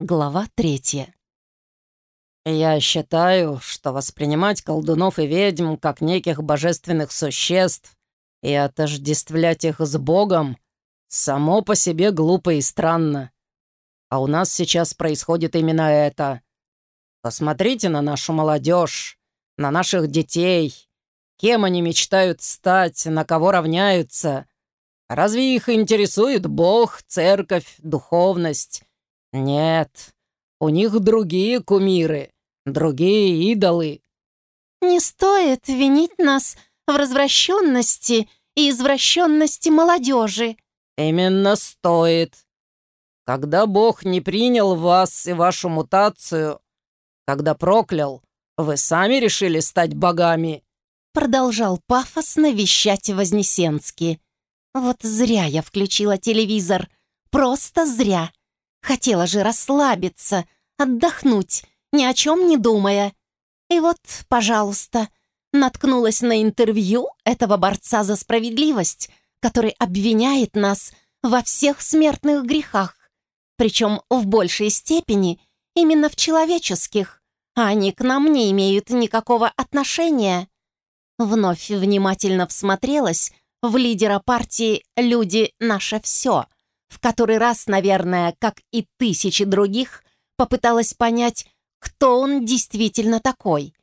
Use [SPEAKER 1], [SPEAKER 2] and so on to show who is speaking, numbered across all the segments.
[SPEAKER 1] Глава третья.
[SPEAKER 2] «Я считаю, что воспринимать колдунов и ведьм как неких божественных существ и отождествлять их с Богом само по себе глупо и странно. А у нас сейчас происходит именно это. Посмотрите на нашу молодежь, на наших детей, кем они мечтают стать, на кого равняются. Разве их интересует Бог, церковь, духовность?» «Нет, у них другие кумиры, другие идолы».
[SPEAKER 1] «Не стоит винить нас в развращенности и извращенности молодежи».
[SPEAKER 2] «Именно стоит. Когда Бог не принял вас и вашу мутацию, когда проклял, вы сами решили стать богами».
[SPEAKER 1] Продолжал пафосно вещать Вознесенский. «Вот зря я включила телевизор. Просто зря. Хотела же расслабиться, отдохнуть, ни о чем не думая. И вот, пожалуйста, наткнулась на интервью этого борца за справедливость, который обвиняет нас во всех смертных грехах, причем в большей степени именно в человеческих, а они к нам не имеют никакого отношения. Вновь внимательно всмотрелась в лидера партии «Люди — наше все», в который раз, наверное, как и тысячи других, попыталась понять, кто он действительно такой.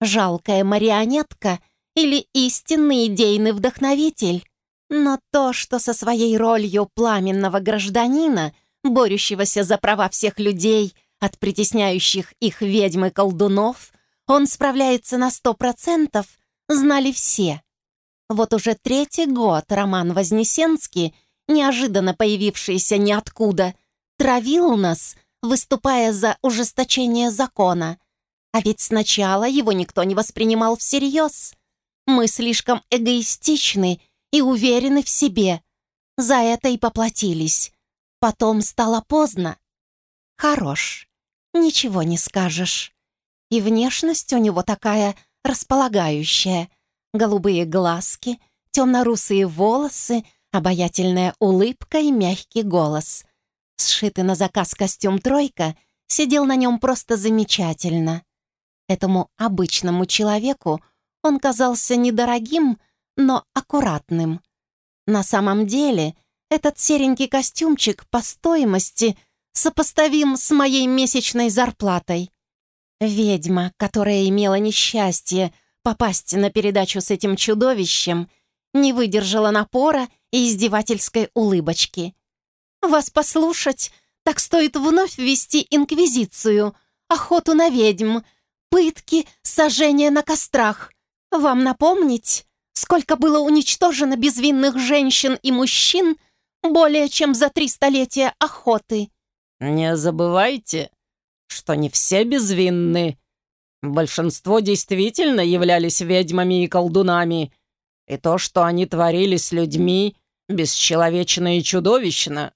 [SPEAKER 1] Жалкая марионетка или истинный идейный вдохновитель. Но то, что со своей ролью пламенного гражданина, борющегося за права всех людей от притесняющих их ведьм и колдунов, он справляется на сто процентов, знали все. Вот уже третий год Роман Вознесенский — неожиданно появившийся ниоткуда, травил нас, выступая за ужесточение закона. А ведь сначала его никто не воспринимал всерьез. Мы слишком эгоистичны и уверены в себе. За это и поплатились. Потом стало поздно. Хорош. Ничего не скажешь. И внешность у него такая располагающая. Голубые глазки, темно-русые волосы — Обаятельная улыбка и мягкий голос. Сшитый на заказ костюм «тройка» сидел на нем просто замечательно. Этому обычному человеку он казался недорогим, но аккуратным. На самом деле, этот серенький костюмчик по стоимости сопоставим с моей месячной зарплатой. Ведьма, которая имела несчастье попасть на передачу с этим чудовищем, не выдержала напора и издевательской улыбочки. «Вас послушать, так стоит вновь ввести инквизицию, охоту на ведьм, пытки, сожжение на кострах. Вам напомнить, сколько было уничтожено безвинных женщин и мужчин более чем за три столетия охоты?»
[SPEAKER 2] «Не забывайте, что не все безвинны. Большинство действительно являлись ведьмами и колдунами, и то, что они творили с людьми, бесчеловечно и чудовищно.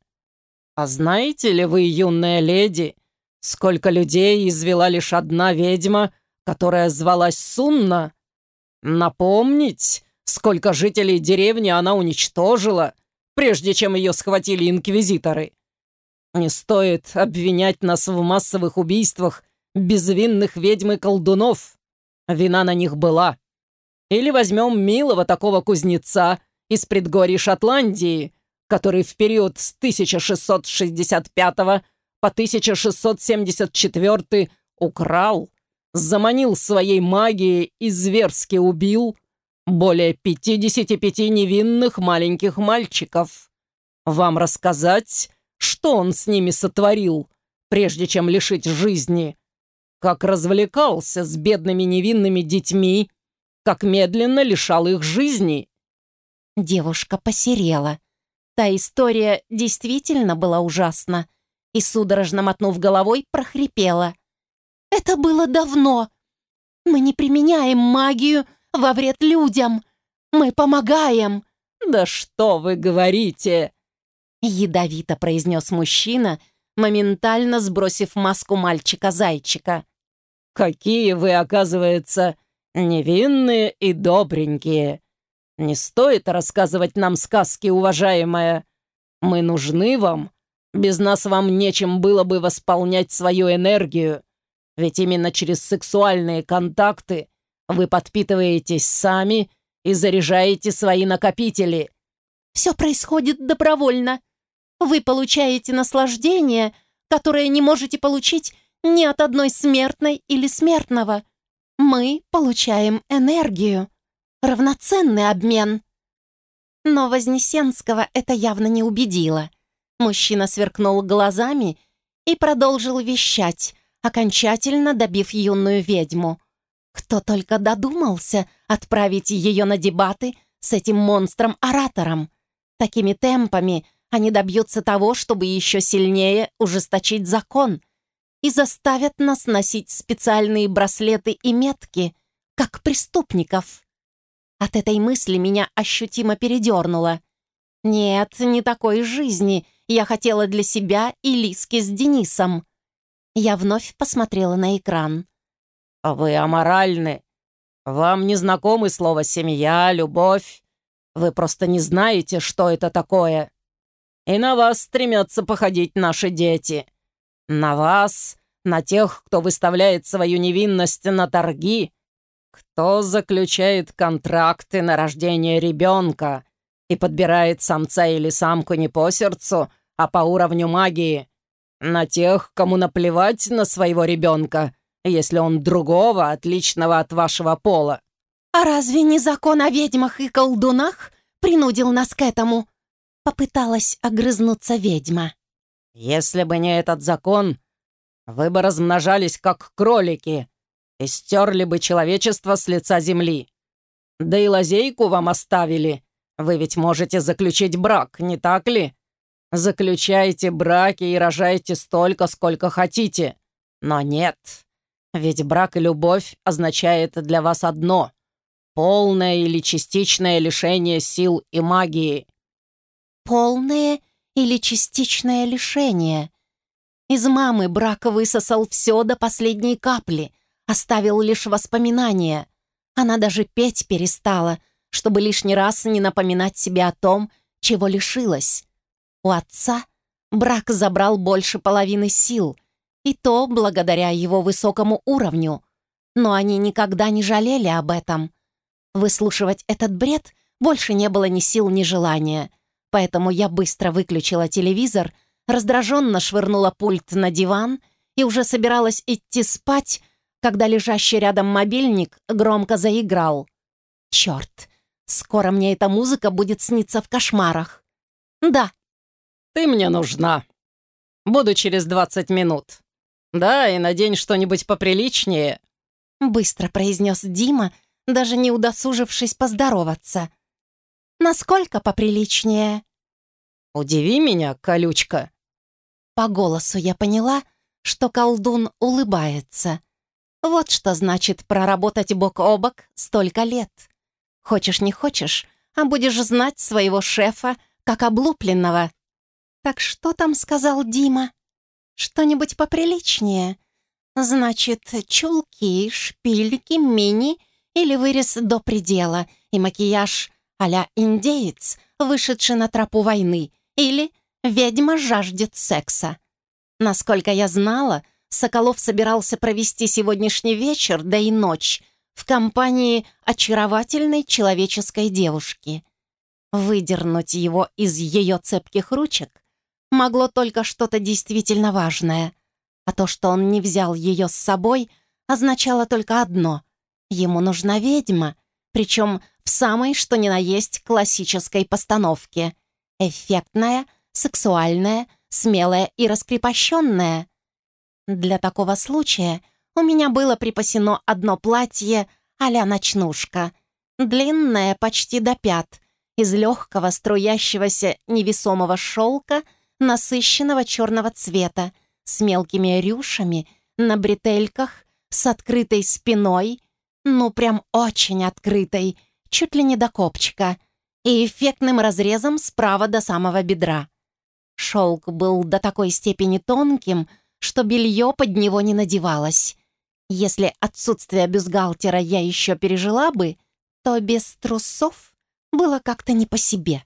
[SPEAKER 2] А знаете ли вы, юная леди, сколько людей извела лишь одна ведьма, которая звалась Сунна? Напомнить, сколько жителей деревни она уничтожила, прежде чем ее схватили инквизиторы? Не стоит обвинять нас в массовых убийствах безвинных ведьм и колдунов. Вина на них была. Или возьмем милого такого кузнеца из предгорий Шотландии, который в период с 1665 по 1674 украл, заманил своей магией и зверски убил более 55 невинных маленьких мальчиков. Вам рассказать, что он с ними сотворил, прежде чем лишить жизни? Как развлекался с бедными невинными детьми как медленно лишал их жизни.
[SPEAKER 1] Девушка посерела. Та история действительно была ужасна. И, судорожно мотнув головой, прохрипела. «Это было давно. Мы не применяем магию во вред людям. Мы помогаем».
[SPEAKER 2] «Да что вы говорите?»
[SPEAKER 1] Ядовито произнес мужчина, моментально сбросив маску мальчика-зайчика.
[SPEAKER 2] «Какие вы, оказывается, невинные и добренькие. Не стоит рассказывать нам сказки, уважаемая. Мы нужны вам, Без нас вам нечем было бы восполнять свою энергию, ведь именно через сексуальные контакты вы подпитываетесь сами и заряжаете свои накопители.
[SPEAKER 1] Все происходит добровольно. Вы получаете наслаждение, которое не можете получить ни от одной смертной или смертного. Мы получаем энергию. Равноценный обмен. Но Вознесенского это явно не убедило. Мужчина сверкнул глазами и продолжил вещать, окончательно добив юную ведьму. Кто только додумался отправить ее на дебаты с этим монстром-оратором. Такими темпами они добьются того, чтобы еще сильнее ужесточить закон и заставят нас носить специальные браслеты и метки, как преступников. От этой мысли меня ощутимо передернуло. Нет, не такой жизни я хотела для себя и Лиски с Денисом. Я вновь посмотрела на экран.
[SPEAKER 2] А «Вы аморальны. Вам не знакомы слова «семья», «любовь». Вы просто не знаете, что это такое. И на вас стремятся походить наши дети. На вас, на тех, кто выставляет свою невинность на торги, кто заключает контракты на рождение ребенка и подбирает самца или самку не по сердцу, а по уровню магии. На тех, кому наплевать на своего ребенка — если он другого, отличного от вашего пола».
[SPEAKER 1] «А разве не закон о ведьмах и колдунах принудил нас к этому?» Попыталась огрызнуться ведьма.
[SPEAKER 2] «Если бы не этот закон, вы бы размножались как кролики и стерли бы человечество с лица земли. Да и лазейку вам оставили. Вы ведь можете заключить брак, не так ли? Заключайте браки и рожайте столько, сколько хотите. Но нет, ведь брак и любовь означает для вас одно — полное или частичное лишение сил и магии.
[SPEAKER 1] Полное или частичное лишение. Из мамы брак высосал все до последней капли, оставил лишь воспоминания. Она даже петь перестала, чтобы лишний раз не напоминать себе о том, чего лишилась. У отца брак забрал больше половины сил, и то благодаря его высокому уровню. Но они никогда не жалели об этом. Выслушивать этот бред больше не было ни сил, ни желания. Поэтому я быстро выключила телевизор, раздраженно швырнула пульт на диван и уже собиралась идти спать, когда лежащий рядом мобильник громко заиграл. «Черт! Скоро мне эта музыка будет сниться в кошмарах!» «Да».
[SPEAKER 2] «Ты мне нужна. Буду через двадцать минут». «Да, и надень что-нибудь поприличнее», —
[SPEAKER 1] быстро произнес Дима, даже не удосужившись поздороваться. «Насколько поприличнее?»
[SPEAKER 2] «Удиви меня, колючка».
[SPEAKER 1] По голосу я поняла, что колдун улыбается. Вот что значит проработать бок о бок столько лет. Хочешь не хочешь, а будешь знать своего шефа как облупленного. Так что там сказал Дима? Что-нибудь поприличнее? Значит, чулки, шпильки, мини или вырез до предела и макияж а-ля индеец, вышедший на тропу войны, или ведьма жаждет секса. Насколько я знала, Соколов собирался провести сегодняшний вечер, да и ночь, в компании очаровательной человеческой девушки. Выдернуть его из ее цепких ручек могло только что-то действительно важное. А то, что он не взял ее с собой, означало только одно — ему нужна ведьма, причем в самой что ни на есть классической постановке. Эффектная, сексуальная, смелая и раскрепощенная. Для такого случая у меня было припасено одно платье а-ля ночнушка, длинное почти до пят, из легкого струящегося невесомого шелка — насыщенного черного цвета, с мелкими рюшами, на бретельках, с открытой спиной, ну прям очень открытой, чуть ли не до копчика, и эффектным разрезом справа до самого бедра. Шелк был до такой степени тонким, что белье под него не надевалось. Если отсутствие бюстгальтера я еще пережила бы, то без трусов было как-то не по себе.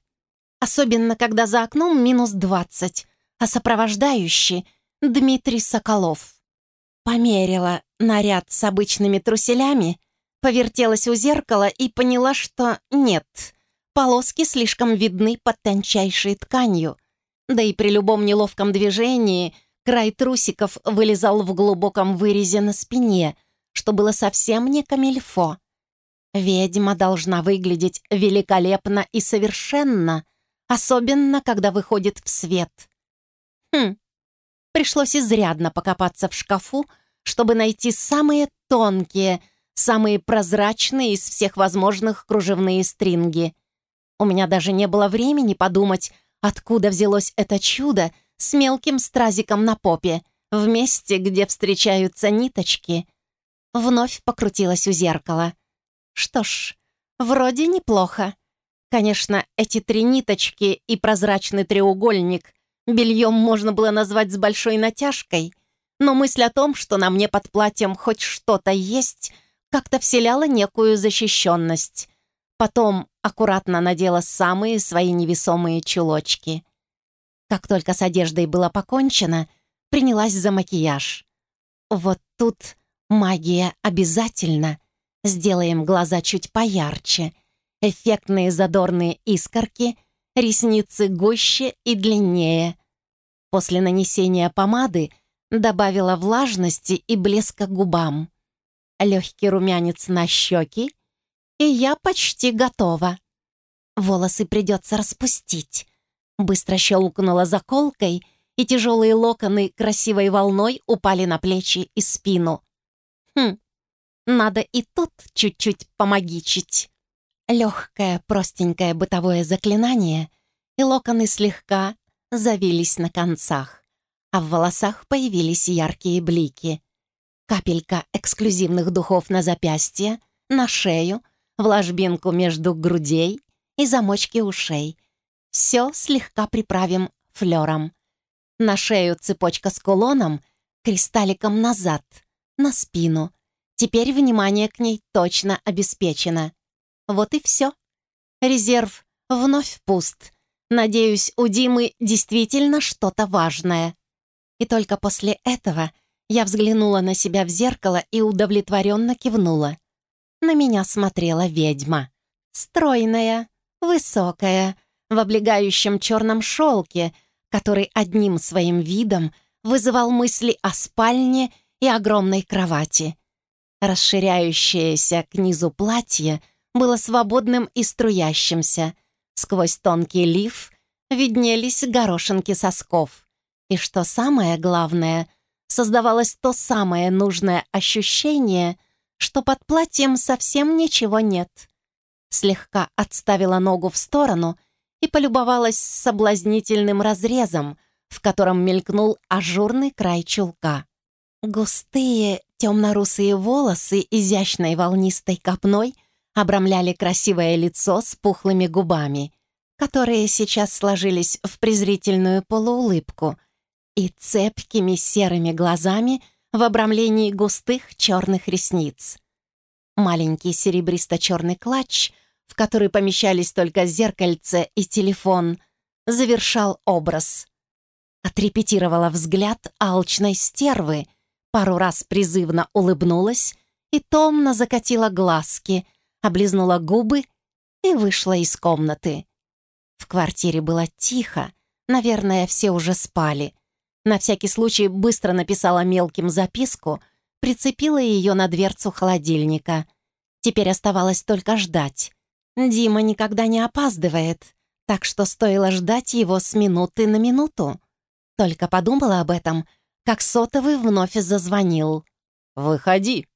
[SPEAKER 1] Особенно, когда за окном минус двадцать, а сопровождающий — Дмитрий Соколов. Померила наряд с обычными труселями, повертелась у зеркала и поняла, что нет, полоски слишком видны под тончайшей тканью, да и при любом неловком движении край трусиков вылезал в глубоком вырезе на спине, что было совсем не камильфо. Ведьма должна выглядеть великолепно и совершенно, особенно когда выходит в свет. Хм, пришлось изрядно покопаться в шкафу, чтобы найти самые тонкие, самые прозрачные из всех возможных кружевные стринги. У меня даже не было времени подумать, откуда взялось это чудо с мелким стразиком на попе, в месте, где встречаются ниточки. Вновь покрутилась у зеркала — что ж, вроде неплохо. Конечно, эти три ниточки и прозрачный треугольник бельем можно было назвать с большой натяжкой, но мысль о том, что на мне под платьем хоть что-то есть, как-то вселяла некую защищенность. Потом аккуратно надела самые свои невесомые чулочки. Как только с одеждой было покончено, принялась за макияж. Вот тут магия обязательно — Сделаем глаза чуть поярче. Эффектные задорные искорки, ресницы гуще и длиннее. После нанесения помады добавила влажности и блеска губам. Легкий румянец на щеки, и я почти готова. Волосы придется распустить. Быстро щелкнула заколкой, и тяжелые локоны красивой волной упали на плечи и спину. Хм, надо и тут чуть-чуть помогичить. Легкое, простенькое бытовое заклинание, и локоны слегка завились на концах, а в волосах появились яркие блики. Капелька эксклюзивных духов на запястье, на шею, в ложбинку между грудей и замочки ушей. Все слегка приправим флером. На шею цепочка с кулоном, кристалликом назад, на спину — Теперь внимание к ней точно обеспечено. Вот и все. Резерв вновь пуст. Надеюсь, у Димы действительно что-то важное. И только после этого я взглянула на себя в зеркало и удовлетворенно кивнула. На меня смотрела ведьма. Стройная, высокая, в облегающем черном шелке, который одним своим видом вызывал мысли о спальне и огромной кровати. Расширяющееся к низу платье было свободным и струящимся. Сквозь тонкий лиф виднелись горошинки сосков. И что самое главное, создавалось то самое нужное ощущение, что под платьем совсем ничего нет. Слегка отставила ногу в сторону и полюбовалась соблазнительным разрезом, в котором мелькнул ажурный край чулка. Густые темно-русые волосы изящной волнистой копной обрамляли красивое лицо с пухлыми губами, которые сейчас сложились в презрительную полуулыбку, и цепкими серыми глазами в обрамлении густых черных ресниц. Маленький серебристо-черный клатч, в который помещались только зеркальце и телефон, завершал образ. Отрепетировала взгляд алчной стервы — пару раз призывно улыбнулась и томно закатила глазки, облизнула губы и вышла из комнаты. В квартире было тихо, наверное, все уже спали. На всякий случай быстро написала мелким записку, прицепила ее на дверцу холодильника. Теперь оставалось только ждать. Дима никогда не опаздывает, так что стоило ждать его с минуты на минуту. Только подумала об этом, как сотовый вновь зазвонил.
[SPEAKER 2] «Выходи!»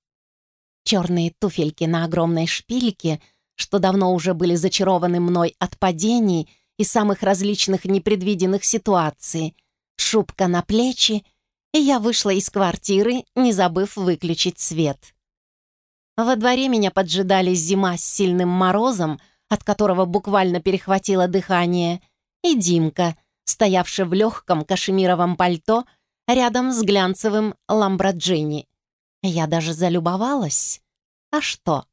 [SPEAKER 1] Черные туфельки на огромной шпильке, что давно уже были зачарованы мной от падений и самых различных непредвиденных ситуаций, шубка на плечи, и я вышла из квартиры, не забыв выключить свет. Во дворе меня поджидали зима с сильным морозом, от которого буквально перехватило дыхание, и Димка, стоявший в легком кашемировом пальто — рядом с глянцевым ламбраджини. Я даже залюбовалась. А что?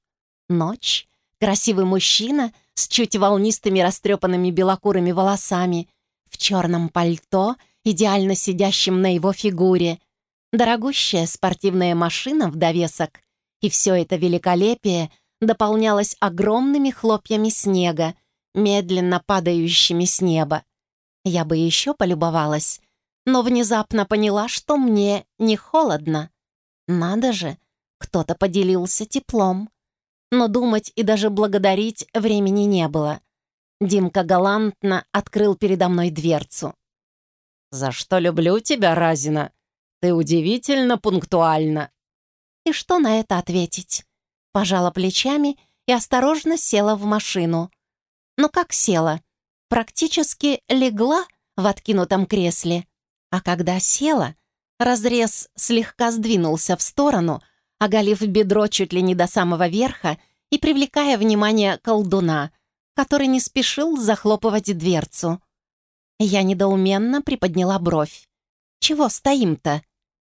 [SPEAKER 1] Ночь, красивый мужчина с чуть волнистыми растрепанными белокурыми волосами, в черном пальто идеально сидящим на его фигуре, дорогущая спортивная машина в довесок, и все это великолепие дополнялось огромными хлопьями снега, медленно падающими с неба. Я бы еще полюбовалась, но внезапно поняла, что мне не холодно. Надо же, кто-то поделился теплом. Но думать и даже благодарить времени не было. Димка галантно открыл передо мной дверцу.
[SPEAKER 2] «За что люблю тебя, Разина? Ты удивительно пунктуальна».
[SPEAKER 1] И что на это ответить? Пожала плечами и осторожно села в машину. Но как села? Практически легла в откинутом кресле. А когда села, разрез слегка сдвинулся в сторону, оголив бедро чуть ли не до самого верха и привлекая внимание колдуна, который не спешил захлопывать дверцу. Я недоуменно приподняла бровь. «Чего стоим-то?»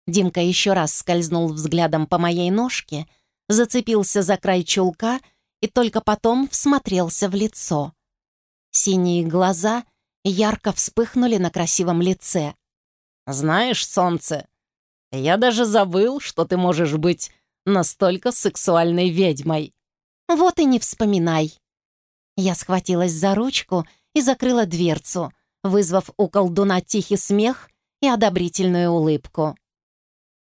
[SPEAKER 1] Димка еще раз скользнул взглядом по моей ножке, зацепился за край чулка и только потом всмотрелся в лицо. Синие глаза ярко вспыхнули на красивом лице.
[SPEAKER 2] «Знаешь, солнце, я даже забыл, что ты можешь быть настолько сексуальной ведьмой».
[SPEAKER 1] «Вот и не вспоминай». Я схватилась за ручку и закрыла дверцу, вызвав у колдуна тихий смех и одобрительную улыбку.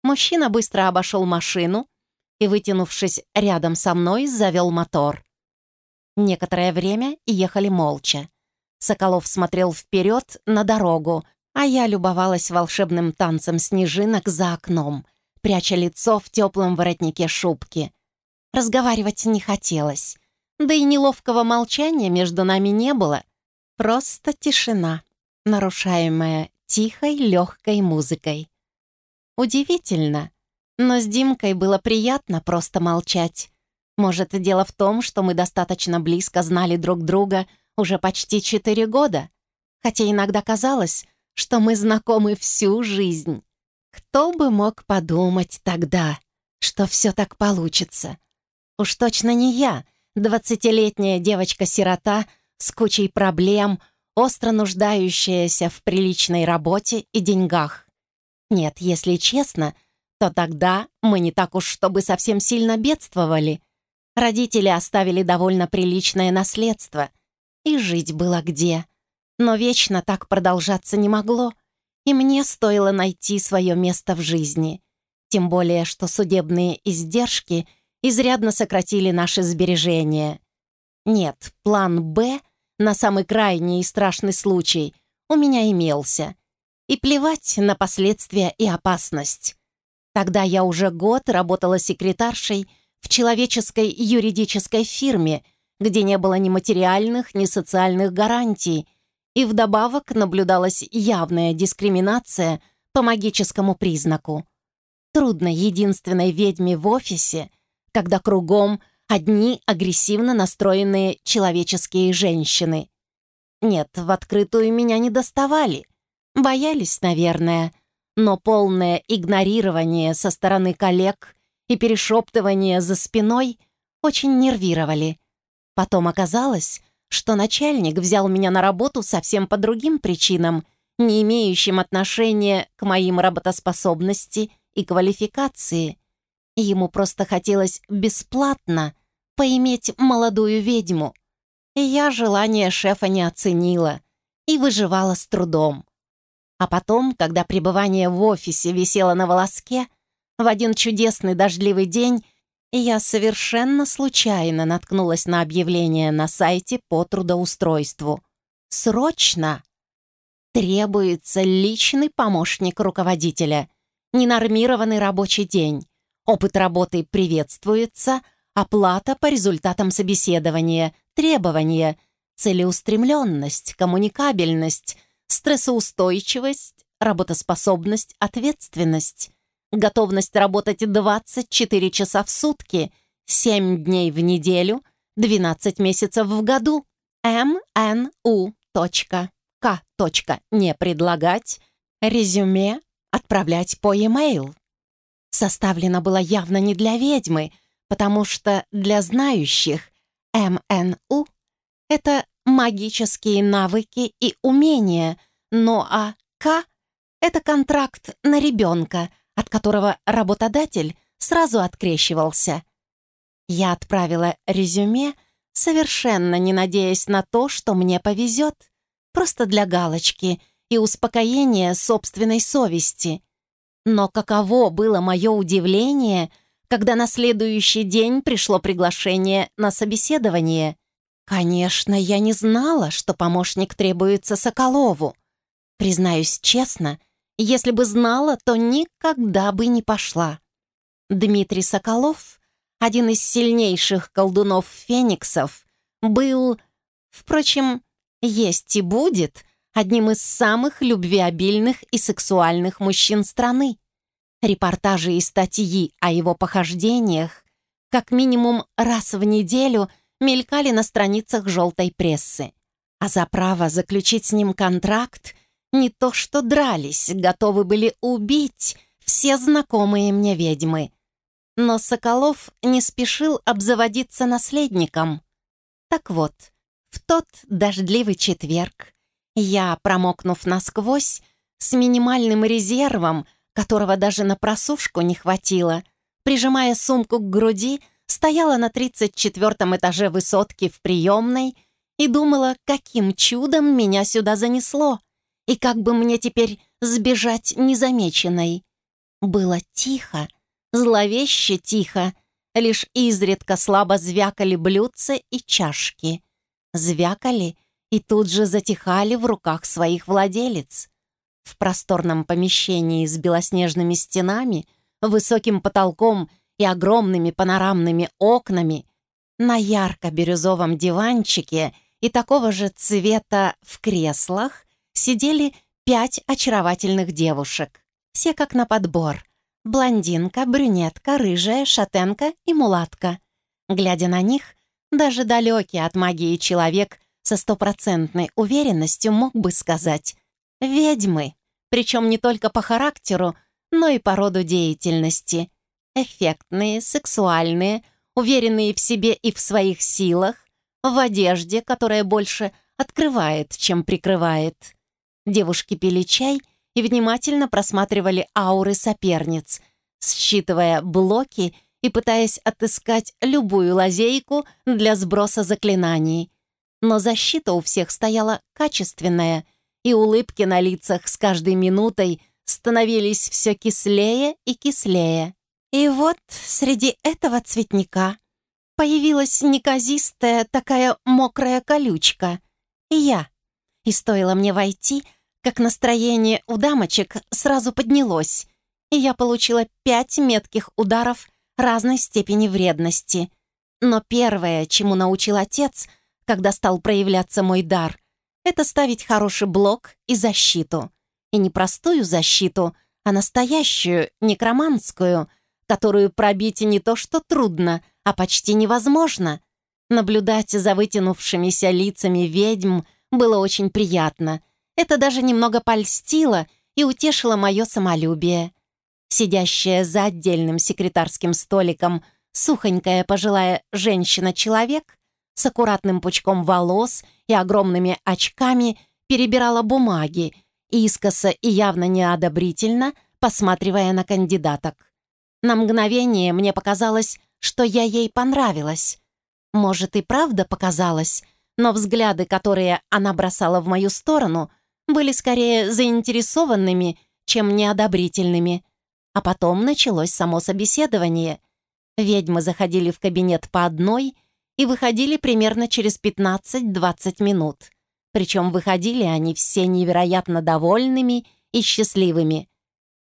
[SPEAKER 1] Мужчина быстро обошел машину и, вытянувшись рядом со мной, завел мотор. Некоторое время ехали молча. Соколов смотрел вперед на дорогу, а я любовалась волшебным танцем снежинок за окном, пряча лицо в теплом воротнике шубки. Разговаривать не хотелось, да и неловкого молчания между нами не было. Просто тишина, нарушаемая тихой, легкой музыкой. Удивительно, но с Димкой было приятно просто молчать. Может, дело в том, что мы достаточно близко знали друг друга уже почти четыре года, хотя иногда казалось, что мы знакомы всю жизнь. Кто бы мог подумать тогда, что все так получится? Уж точно не я, двадцатилетняя девочка-сирота с кучей проблем, остро нуждающаяся в приличной работе и деньгах. Нет, если честно, то тогда мы не так уж чтобы совсем сильно бедствовали. Родители оставили довольно приличное наследство, и жить было где. Но вечно так продолжаться не могло, и мне стоило найти свое место в жизни. Тем более, что судебные издержки изрядно сократили наши сбережения. Нет, план «Б» на самый крайний и страшный случай у меня имелся. И плевать на последствия и опасность. Тогда я уже год работала секретаршей в человеческой юридической фирме, где не было ни материальных, ни социальных гарантий, и вдобавок наблюдалась явная дискриминация по магическому признаку. Трудно единственной ведьме в офисе, когда кругом одни агрессивно настроенные человеческие женщины. Нет, в открытую меня не доставали. Боялись, наверное, но полное игнорирование со стороны коллег и перешептывание за спиной очень нервировали. Потом оказалось, что начальник взял меня на работу совсем по другим причинам, не имеющим отношения к моим работоспособности и квалификации. Ему просто хотелось бесплатно поиметь молодую ведьму. Я желание шефа не оценила и выживала с трудом. А потом, когда пребывание в офисе висело на волоске, в один чудесный дождливый день я совершенно случайно наткнулась на объявление на сайте по трудоустройству. Срочно! Требуется личный помощник руководителя, ненормированный рабочий день. Опыт работы приветствуется, оплата по результатам собеседования, требования, целеустремленность, коммуникабельность, стрессоустойчивость, работоспособность, ответственность готовность работать 24 часа в сутки, 7 дней в неделю, 12 месяцев в году. МНУ. К. Не предлагать. Резюме отправлять по e-mail. Составлено было явно не для ведьмы, потому что для знающих МНУ — это магические навыки и умения, ну а К Это контракт на ребенка, от которого работодатель сразу открещивался. Я отправила резюме, совершенно не надеясь на то, что мне повезет, просто для галочки и успокоения собственной совести. Но каково было мое удивление, когда на следующий день пришло приглашение на собеседование. Конечно, я не знала, что помощник требуется Соколову. Признаюсь честно, если бы знала, то никогда бы не пошла. Дмитрий Соколов, один из сильнейших колдунов-фениксов, был, впрочем, есть и будет одним из самых любвеобильных и сексуальных мужчин страны. Репортажи и статьи о его похождениях как минимум раз в неделю мелькали на страницах желтой прессы. А за право заключить с ним контракт не то что дрались, готовы были убить все знакомые мне ведьмы. Но Соколов не спешил обзаводиться наследником. Так вот, в тот дождливый четверг я, промокнув насквозь, с минимальным резервом, которого даже на просушку не хватило, прижимая сумку к груди, стояла на 34-м этаже высотки в приемной и думала, каким чудом меня сюда занесло — и как бы мне теперь сбежать незамеченной? Было тихо, зловеще тихо, лишь изредка слабо звякали блюдца и чашки. Звякали и тут же затихали в руках своих владелец. В просторном помещении с белоснежными стенами, высоким потолком и огромными панорамными окнами на ярко-бирюзовом диванчике и такого же цвета в креслах сидели пять очаровательных девушек. Все как на подбор. Блондинка, брюнетка, рыжая, шатенка и мулатка. Глядя на них, даже далекий от магии человек со стопроцентной уверенностью мог бы сказать «ведьмы», причем не только по характеру, но и по роду деятельности. Эффектные, сексуальные, уверенные в себе и в своих силах, в одежде, которая больше открывает, чем прикрывает. Девушки пили чай и внимательно просматривали ауры соперниц, считывая блоки и пытаясь отыскать любую лазейку для сброса заклинаний. Но защита у всех стояла качественная, и улыбки на лицах с каждой минутой становились все кислее и кислее. И вот среди этого цветника появилась неказистая такая мокрая колючка. И я и стоило мне войти, как настроение у дамочек сразу поднялось, и я получила пять метких ударов разной степени вредности. Но первое, чему научил отец, когда стал проявляться мой дар, это ставить хороший блок и защиту. И не простую защиту, а настоящую, некроманскую, которую пробить не то что трудно, а почти невозможно. Наблюдать за вытянувшимися лицами ведьм — было очень приятно. Это даже немного польстило и утешило мое самолюбие. Сидящая за отдельным секретарским столиком сухонькая пожилая женщина-человек с аккуратным пучком волос и огромными очками перебирала бумаги, искоса и явно неодобрительно, посматривая на кандидаток. На мгновение мне показалось, что я ей понравилась. Может, и правда показалось, но взгляды, которые она бросала в мою сторону, были скорее заинтересованными, чем неодобрительными. А потом началось само собеседование. Ведьмы заходили в кабинет по одной и выходили примерно через 15-20 минут. Причем выходили они все невероятно довольными и счастливыми.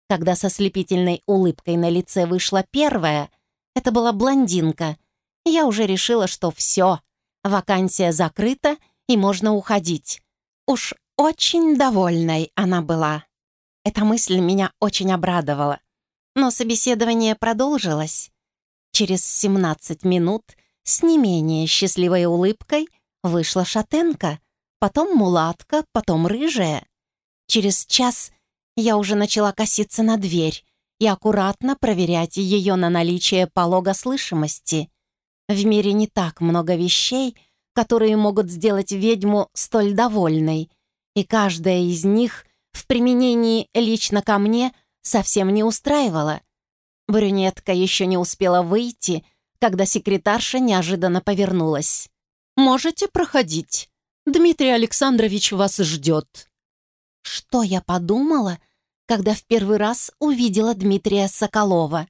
[SPEAKER 1] Когда со слепительной улыбкой на лице вышла первая, это была блондинка, я уже решила, что все — Вакансия закрыта, и можно уходить. Уж очень довольной она была. Эта мысль меня очень обрадовала. Но собеседование продолжилось. Через 17 минут с не менее счастливой улыбкой вышла шатенка, потом мулатка, потом рыжая. Через час я уже начала коситься на дверь и аккуратно проверять ее на наличие полога слышимости. В мире не так много вещей, которые могут сделать ведьму столь довольной, и каждая из них в применении лично ко мне совсем не устраивало. Брюнетка еще не успела выйти, когда секретарша неожиданно повернулась. «Можете проходить. Дмитрий Александрович вас ждет». Что я подумала, когда в первый раз увидела Дмитрия Соколова?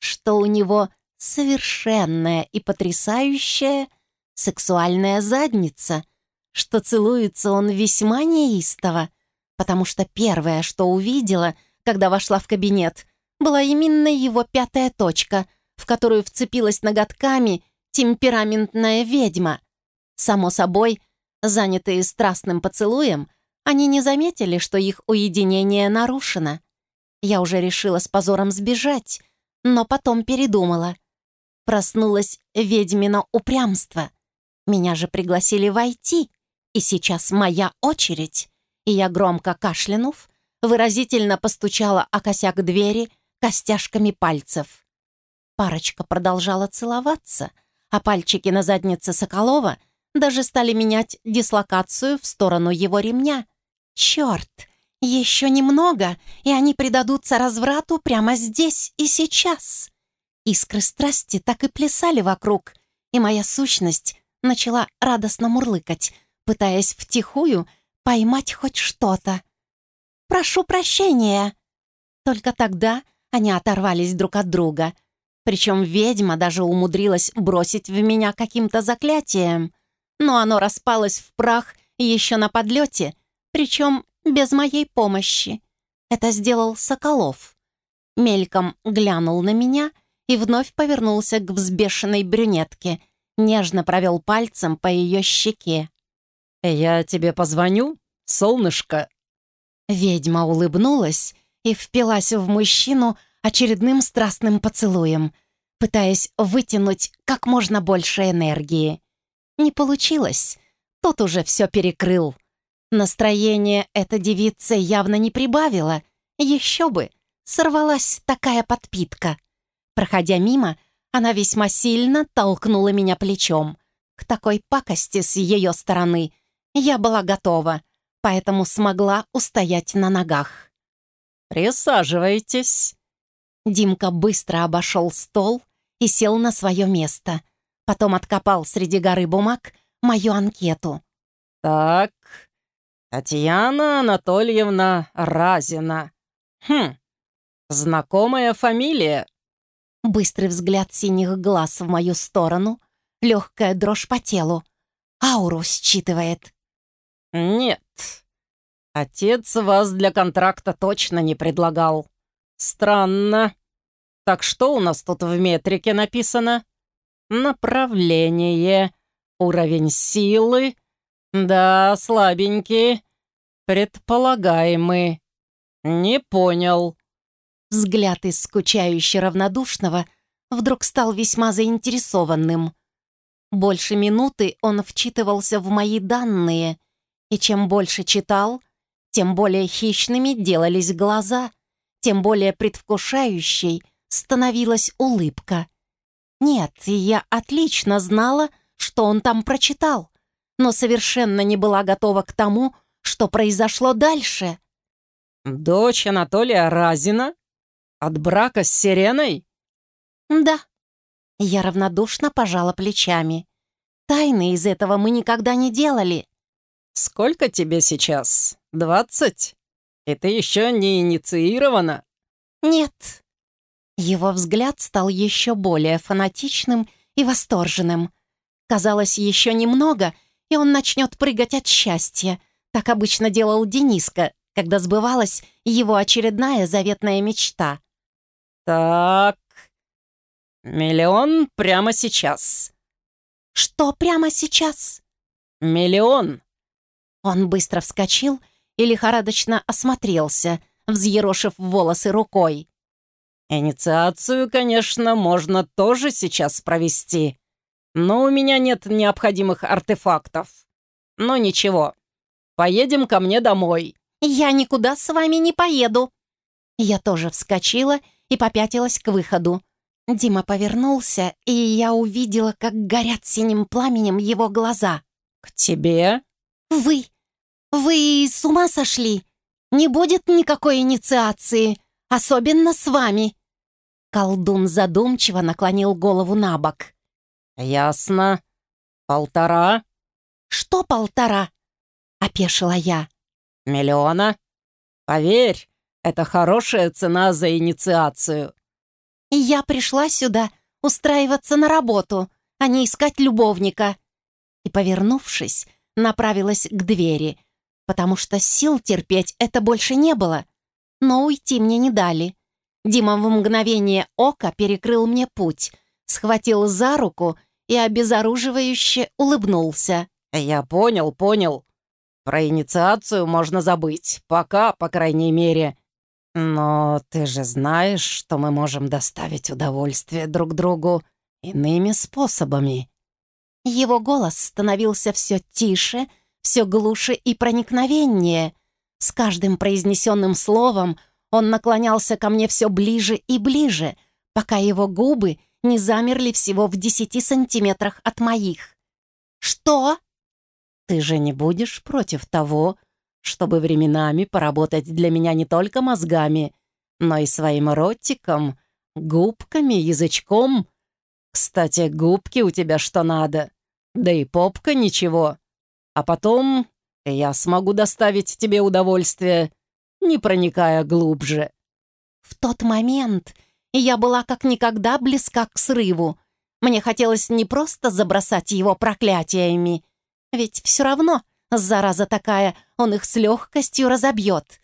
[SPEAKER 1] Что у него совершенная и потрясающая сексуальная задница, что целуется он весьма неистово, потому что первое, что увидела, когда вошла в кабинет, была именно его пятая точка, в которую вцепилась ноготками темпераментная ведьма. Само собой, занятые страстным поцелуем, они не заметили, что их уединение нарушено. Я уже решила с позором сбежать, но потом передумала. Проснулось ведьмино упрямство. Меня же пригласили войти, и сейчас моя очередь и я, громко кашлянув, выразительно постучала о косяк двери костяшками пальцев. Парочка продолжала целоваться, а пальчики на заднице Соколова даже стали менять дислокацию в сторону его ремня. «Черт! Еще немного, и они предадутся разврату прямо здесь и сейчас!» Искры страсти так и плясали вокруг, и моя сущность начала радостно мурлыкать, пытаясь втихую — поймать хоть что-то. «Прошу прощения!» Только тогда они оторвались друг от друга. Причем ведьма даже умудрилась бросить в меня каким-то заклятием. Но оно распалось в прах еще на подлете, причем без моей помощи. Это сделал Соколов. Мельком глянул на меня и вновь повернулся к взбешенной брюнетке, нежно провел пальцем по ее щеке.
[SPEAKER 2] «Я тебе позвоню, солнышко?»
[SPEAKER 1] Ведьма улыбнулась и впилась в мужчину очередным страстным поцелуем, пытаясь вытянуть как можно больше энергии. Не получилось. Тот уже все перекрыл. Настроение эта девица явно не прибавила. Еще бы, сорвалась такая подпитка. Проходя мимо, она весьма сильно толкнула меня плечом. К такой пакости с ее стороны я была готова, поэтому смогла устоять на ногах.
[SPEAKER 2] «Присаживайтесь».
[SPEAKER 1] Димка быстро обошел стол и сел на свое место. Потом откопал среди горы бумаг мою анкету.
[SPEAKER 2] «Так, Татьяна Анатольевна Разина. Хм, знакомая фамилия».
[SPEAKER 1] Быстрый взгляд синих глаз в мою сторону, легкая дрожь по телу. Ауру считывает.
[SPEAKER 2] «Нет, отец вас для контракта точно не предлагал. Странно. Так что у нас тут в метрике написано? Направление, уровень силы. Да, слабенький. Предполагаемый. Не понял».
[SPEAKER 1] Взгляд из скучающе равнодушного вдруг стал весьма заинтересованным. Больше минуты он вчитывался в мои данные — и чем больше читал, тем более хищными делались глаза, тем более предвкушающей становилась улыбка. Нет, я отлично знала, что он там прочитал, но совершенно не была готова к тому, что произошло дальше.
[SPEAKER 2] «Дочь Анатолия Разина? От брака с Сиреной?»
[SPEAKER 1] «Да». Я равнодушно пожала плечами. «Тайны из этого мы никогда не делали.
[SPEAKER 2] «Сколько тебе сейчас? Двадцать? Ты еще не инициирована?»
[SPEAKER 1] «Нет». Его взгляд стал еще более фанатичным и восторженным. Казалось, еще немного, и он начнет прыгать от счастья. Так обычно делал Дениска, когда сбывалась его очередная заветная мечта.
[SPEAKER 2] «Так, миллион прямо сейчас».
[SPEAKER 1] «Что прямо сейчас?»
[SPEAKER 2] «Миллион.
[SPEAKER 1] Он быстро вскочил и лихорадочно осмотрелся, взъерошив волосы рукой.
[SPEAKER 2] «Инициацию, конечно, можно тоже сейчас провести, но у меня нет необходимых артефактов. Но ничего, поедем ко мне домой».
[SPEAKER 1] «Я никуда с вами не поеду». Я тоже вскочила и попятилась к выходу. Дима повернулся, и я увидела, как горят синим пламенем его глаза.
[SPEAKER 2] «К тебе?»
[SPEAKER 1] «Вы! Вы с ума сошли?» не будет никакой инициации, особенно с вами». Колдун задумчиво наклонил голову на бок.
[SPEAKER 2] «Ясно. Полтора?»
[SPEAKER 1] «Что полтора?» — опешила я.
[SPEAKER 2] «Миллиона? Поверь, это хорошая цена за инициацию».
[SPEAKER 1] Я пришла сюда устраиваться на работу, а не искать любовника. И, повернувшись, направилась к двери, потому что сил терпеть это больше не было. Но уйти мне не дали. Дима в мгновение ока перекрыл мне путь, схватил за руку и обезоруживающе улыбнулся.
[SPEAKER 2] «Я понял, понял. Про инициацию можно забыть. Пока, по крайней мере. Но ты же знаешь, что мы можем доставить удовольствие друг другу иными способами».
[SPEAKER 1] Его голос становился все тише, все глуше и проникновеннее. С каждым произнесенным словом он наклонялся ко мне все ближе и ближе, пока его губы не замерли всего в десяти сантиметрах от моих. «Что?»
[SPEAKER 2] «Ты же не будешь против того, чтобы временами поработать для меня не только мозгами, но и своим ротиком, губками, язычком. Кстати, губки у тебя что надо, да и попка ничего. А потом я смогу доставить тебе удовольствие, не проникая глубже».
[SPEAKER 1] В тот момент я была как никогда близка к срыву. Мне хотелось не просто забросать его проклятиями, ведь все равно, зараза такая, он их с легкостью разобьет.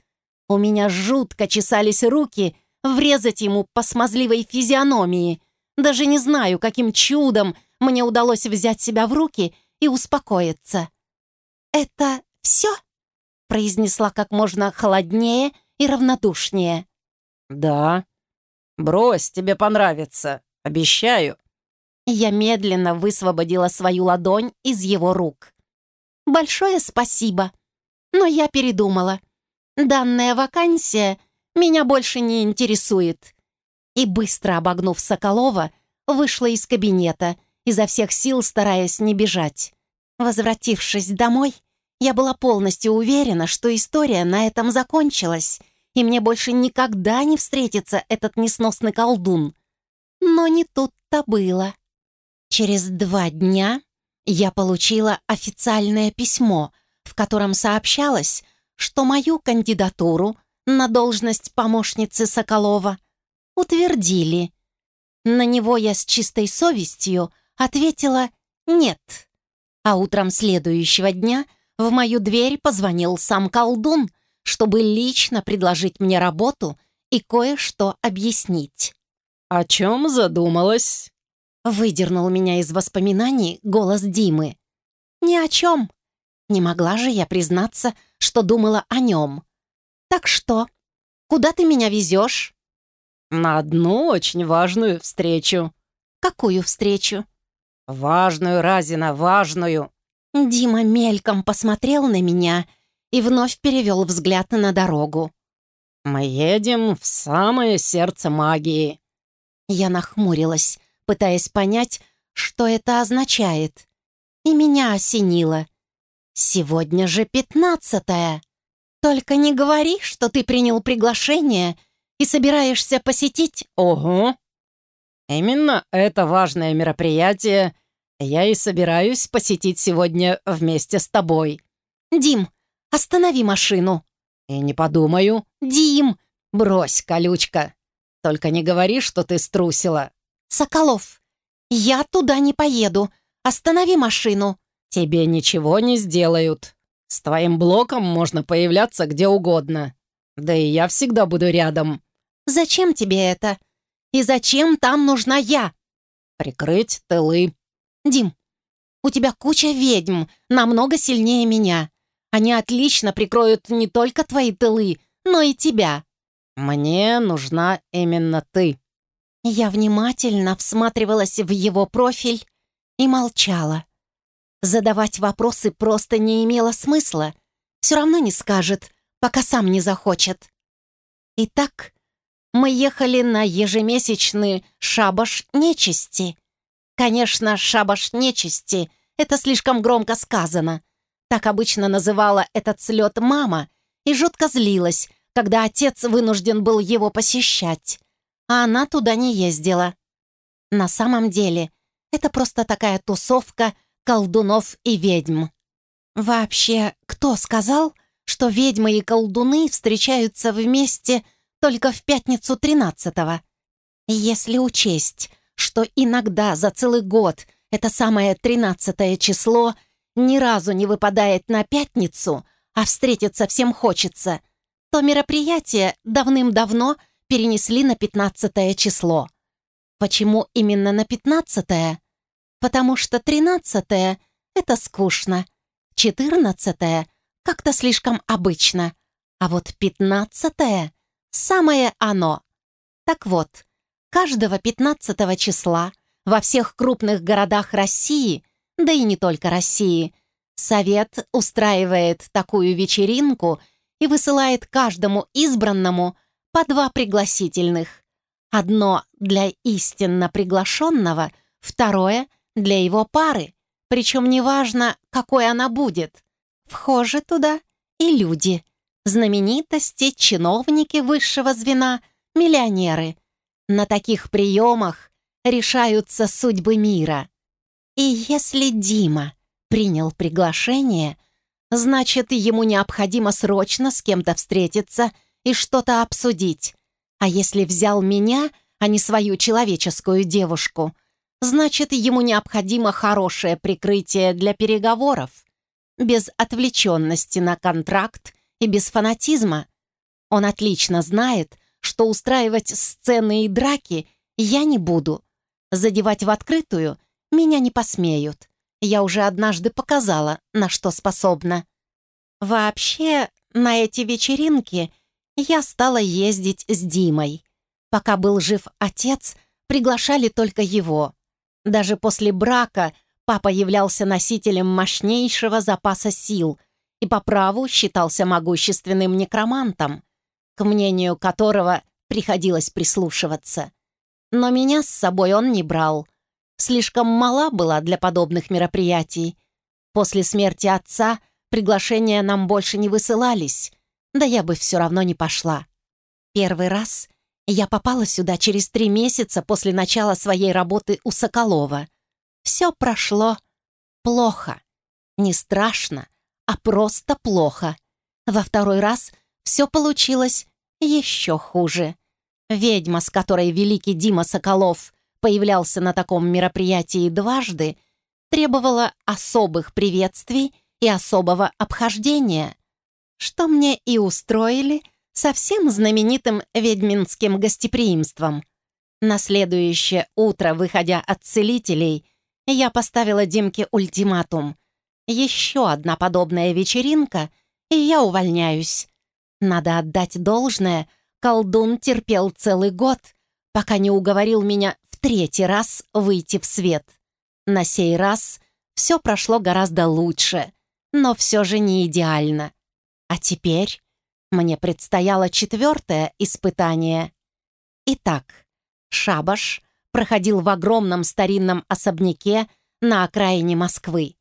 [SPEAKER 1] У меня жутко чесались руки врезать ему по смазливой физиономии. Даже не знаю, каким чудом мне удалось взять себя в руки и успокоиться. «Это все?» — произнесла как можно холоднее и равнодушнее.
[SPEAKER 2] «Да. Брось, тебе понравится. Обещаю».
[SPEAKER 1] Я медленно высвободила свою ладонь из его рук. «Большое спасибо. Но я передумала. Данная вакансия меня больше не интересует». И быстро обогнув Соколова, вышла из кабинета, изо всех сил стараясь не бежать. Возвратившись домой, я была полностью уверена, что история на этом закончилась, и мне больше никогда не встретится этот несносный колдун. Но не тут-то было. Через два дня я получила официальное письмо, в котором сообщалось, что мою кандидатуру на должность помощницы Соколова утвердили. На него я с чистой совестью ответила «нет». А утром следующего дня в мою дверь позвонил сам колдун, чтобы лично предложить мне работу и кое-что объяснить.
[SPEAKER 2] «О чем задумалась?»
[SPEAKER 1] Выдернул меня из воспоминаний голос Димы. «Ни о чем. Не могла же я признаться, что думала о нем. Так что, куда ты меня везешь?»
[SPEAKER 2] «На одну очень важную встречу».
[SPEAKER 1] «Какую встречу?»
[SPEAKER 2] «Важную, Разина, важную!»
[SPEAKER 1] Дима мельком посмотрел на меня и вновь перевел взгляд на дорогу.
[SPEAKER 2] «Мы едем в самое сердце магии».
[SPEAKER 1] Я нахмурилась, пытаясь понять, что это означает. И меня осенило. «Сегодня же пятнадцатое. Только не говори, что ты принял приглашение и собираешься посетить...»
[SPEAKER 2] «Ого! Именно это важное мероприятие я и собираюсь посетить сегодня вместе с тобой».
[SPEAKER 1] «Дим, останови машину».
[SPEAKER 2] «И не подумаю».
[SPEAKER 1] «Дим!»
[SPEAKER 2] «Брось, колючка. Только не говори, что ты струсила».
[SPEAKER 1] «Соколов, я туда не поеду. Останови машину».
[SPEAKER 2] «Тебе ничего не сделают. С твоим блоком можно появляться где угодно. Да и я всегда буду рядом».
[SPEAKER 1] «Зачем тебе это? И зачем там нужна я?»
[SPEAKER 2] «Прикрыть тылы».
[SPEAKER 1] «Дим, у тебя куча ведьм, намного сильнее меня. Они отлично прикроют не только твои тылы, но и тебя».
[SPEAKER 2] «Мне нужна именно ты».
[SPEAKER 1] Я внимательно всматривалась в его профиль и молчала. Задавать вопросы просто не имело смысла. Все равно не скажет, пока сам не захочет. Итак, мы ехали на ежемесячный шабаш нечисти. Конечно, шабаш нечисти — это слишком громко сказано. Так обычно называла этот слет мама, и жутко злилась, когда отец вынужден был его посещать, а она туда не ездила. На самом деле, это просто такая тусовка колдунов и ведьм. Вообще, кто сказал, что ведьмы и колдуны встречаются вместе только в пятницу 13-го? Если учесть, что иногда за целый год это самое 13 число ни разу не выпадает на пятницу, а встретиться всем хочется, то мероприятие давным-давно перенесли на 15 число. Почему именно на 15 -е? Потому что 13 это скучно, 14 как-то слишком обычно, а вот 15 самое оно. Так вот, каждого 15 числа во всех крупных городах России, да и не только России, Совет устраивает такую вечеринку и высылает каждому избранному по два пригласительных. Одно для истинно приглашенного, второе для его пары, причем неважно, какой она будет. Вхожи туда и люди, знаменитости, чиновники высшего звена, миллионеры. На таких приемах решаются судьбы мира. И если Дима принял приглашение, значит, ему необходимо срочно с кем-то встретиться и что-то обсудить. А если взял меня, а не свою человеческую девушку, значит, ему необходимо хорошее прикрытие для переговоров, без отвлеченности на контракт и без фанатизма. Он отлично знает, что устраивать сцены и драки я не буду. Задевать в открытую меня не посмеют. Я уже однажды показала, на что способна. Вообще, на эти вечеринки я стала ездить с Димой. Пока был жив отец, приглашали только его. Даже после брака папа являлся носителем мощнейшего запаса сил и по праву считался могущественным некромантом, к мнению которого приходилось прислушиваться. Но меня с собой он не брал. Слишком мала была для подобных мероприятий. После смерти отца приглашения нам больше не высылались, да я бы все равно не пошла. Первый раз я попала сюда через три месяца после начала своей работы у Соколова. Все прошло плохо. Не страшно, а просто плохо. Во второй раз все получилось еще хуже. Ведьма, с которой великий Дима Соколов появлялся на таком мероприятии дважды, требовала особых приветствий и особого обхождения, что мне и устроили со всем знаменитым ведьминским гостеприимством. На следующее утро, выходя от целителей, я поставила Димке ультиматум. Еще одна подобная вечеринка, и я увольняюсь. Надо отдать должное, колдун терпел целый год, пока не уговорил меня в третий раз выйти в свет. На сей раз все прошло гораздо лучше, но все же не идеально. А теперь мне предстояло четвертое испытание. Итак, шабаш проходил в огромном старинном особняке на окраине Москвы.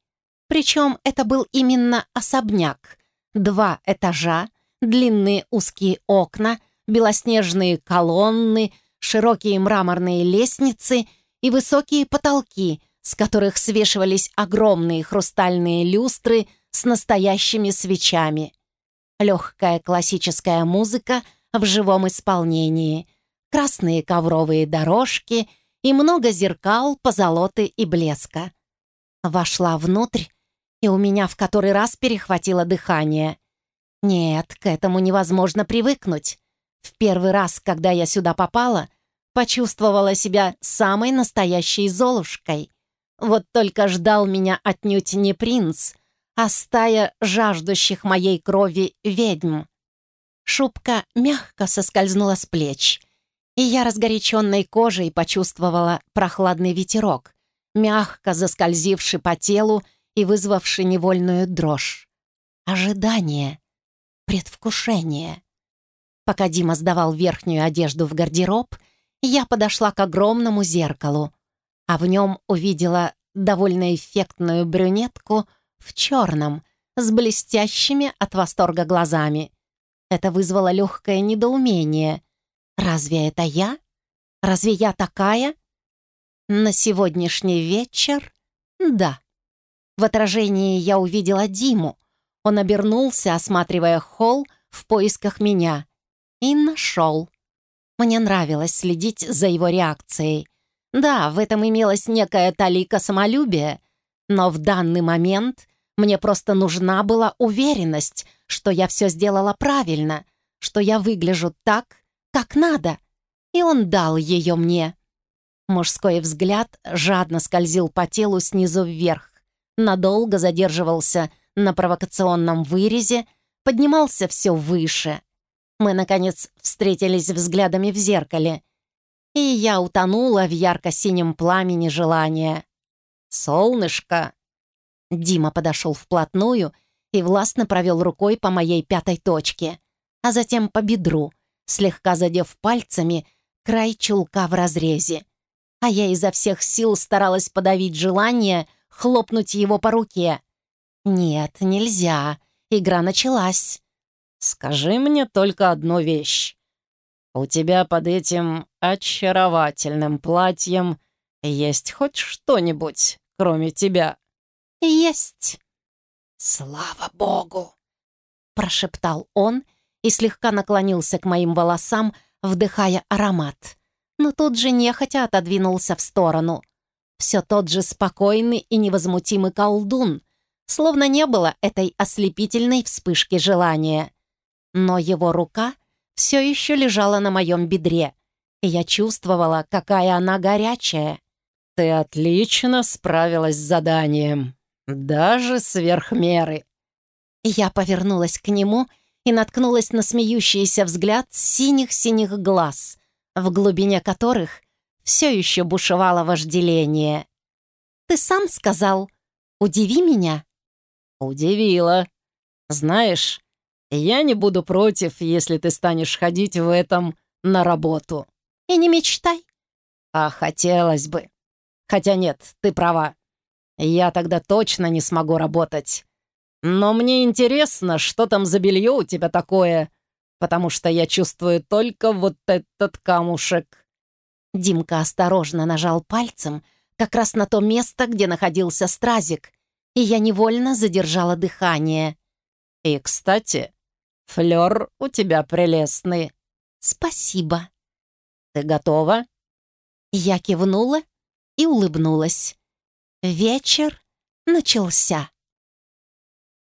[SPEAKER 1] Причем это был именно особняк. Два этажа, длинные узкие окна, белоснежные колонны, широкие мраморные лестницы и высокие потолки, с которых свешивались огромные хрустальные люстры с настоящими свечами. Легкая классическая музыка в живом исполнении, красные ковровые дорожки — и много зеркал, позолоты и блеска. Вошла внутрь, и у меня в который раз перехватило дыхание. Нет, к этому невозможно привыкнуть. В первый раз, когда я сюда попала, почувствовала себя самой настоящей Золушкой. Вот только ждал меня отнюдь не принц, а стая жаждущих моей крови ведьм. Шубка мягко соскользнула с плеч, и я разгоряченной кожей почувствовала прохладный ветерок, мягко заскользивший по телу и вызвавший невольную дрожь. Ожидание, предвкушение. Пока Дима сдавал верхнюю одежду в гардероб, я подошла к огромному зеркалу, а в нем увидела довольно эффектную брюнетку в черном, с блестящими от восторга глазами. Это вызвало легкое недоумение. Разве это я? Разве я такая? На сегодняшний вечер? Да. В отражении я увидела Диму. Он обернулся, осматривая холл в поисках меня. И нашел. Мне нравилось следить за его реакцией. Да, в этом имелась некая талика самолюбия, но в данный момент мне просто нужна была уверенность, что я все сделала правильно, что я выгляжу так, как надо. И он дал ее мне. Мужской взгляд жадно скользил по телу снизу вверх, надолго задерживался на провокационном вырезе, поднимался все выше. Мы, наконец, встретились взглядами в зеркале, и я утонула в ярко-синем пламени желания. «Солнышко!» Дима подошел вплотную и властно провел рукой по моей пятой точке, а затем по бедру, слегка задев пальцами край чулка в разрезе. А я изо всех сил старалась подавить желание хлопнуть его по руке. «Нет, нельзя. Игра началась». «Скажи мне только одну вещь. У тебя под этим очаровательным платьем есть хоть что-нибудь, кроме тебя?» «Есть!» «Слава богу!» — прошептал он и слегка наклонился к моим волосам, вдыхая аромат. Но тут же нехотя отодвинулся в сторону. Все тот же спокойный и невозмутимый колдун, словно не было этой ослепительной вспышки желания. Но его рука все еще лежала на моем бедре, и я чувствовала, какая она горячая.
[SPEAKER 2] «Ты отлично справилась с заданием», даже сверх меры.
[SPEAKER 1] Я повернулась к нему и наткнулась на смеющийся взгляд синих-синих глаз, в глубине которых все еще бушевало вожделение. «Ты сам сказал, удиви меня».
[SPEAKER 2] «Удивила. Знаешь, я не буду против, если ты станешь ходить в этом на работу».
[SPEAKER 1] «И не мечтай».
[SPEAKER 2] «А хотелось бы. Хотя нет, ты права. Я тогда точно не смогу работать. Но мне интересно, что там за белье у тебя такое, потому что я чувствую только вот этот камушек».
[SPEAKER 1] Димка осторожно нажал пальцем как раз на то место, где находился стразик, и я невольно задержала дыхание.
[SPEAKER 2] «И, кстати, флёр у тебя прелестный».
[SPEAKER 1] «Спасибо».
[SPEAKER 2] «Ты готова?»
[SPEAKER 1] Я кивнула и улыбнулась. Вечер начался.